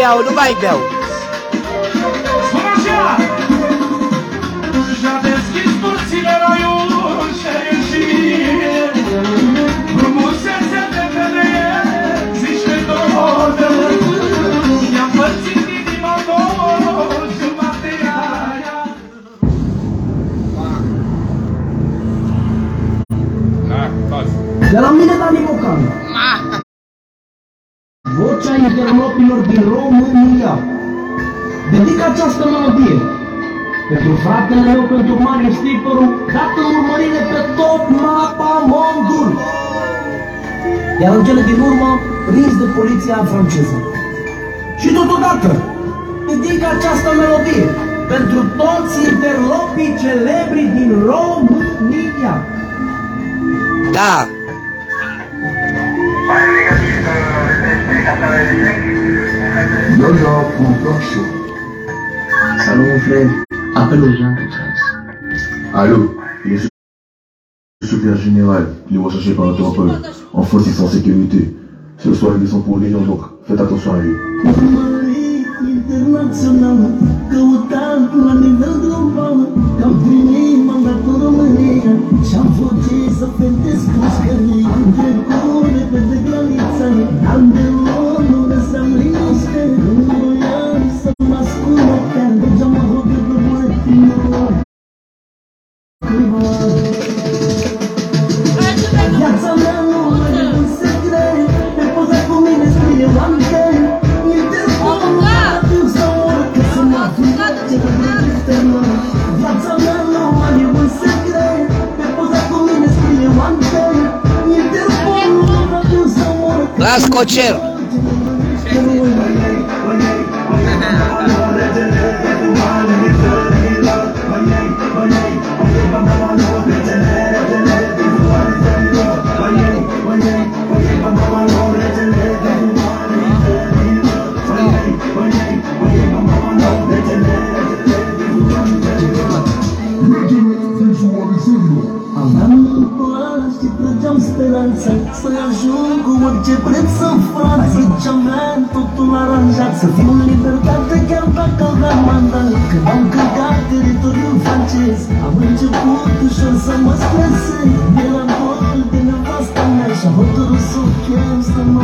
Bel, não vai, Bel. Vocea interlopilor din România. Dedic această melodie pentru fratele meu, pentru Marius Tiporu, dat în urmărire pe tot mapa Mondul. Iar în cele din urmă, prins de poliția franceză. Și totodată, dedic această melodie pentru toți interlopii celebri din România. Da, Yaya Production. Salon flemme. Appel aux gens, Allô, je suis le secrétaire général. Il est recherché par Interpol. En France, ils sont en sécurité. Ce soir, ils sont pour l'Union, donc faites attention à lui. más cochero. În Franța Zicea mea totul aranjat Să fiu în libertate chiar dacă aveam mandat Când am căcat teritoriul francez Am început ușor să mă stresez Eram tot de nevasta mea Și-am hotărât să o chem să mă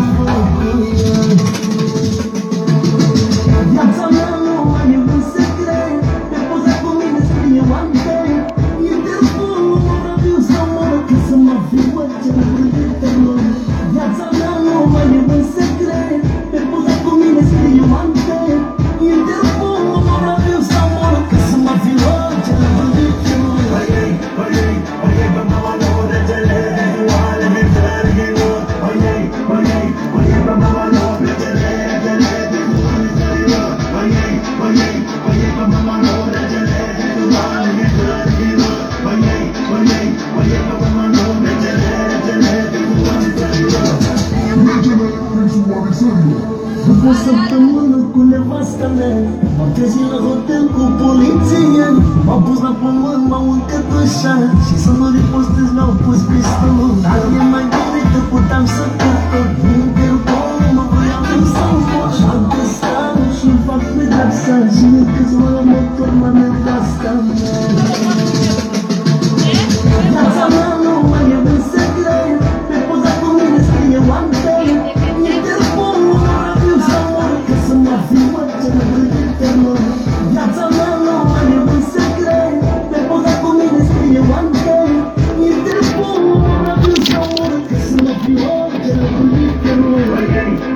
După o săptămână cu nevasta mea. M-am trezit la hotel cu poliția M-am pus la pământ, m-au încătușat. Și să nu ripostez mi-au pus pistolul. Dar e mai bine că puteam să cât tot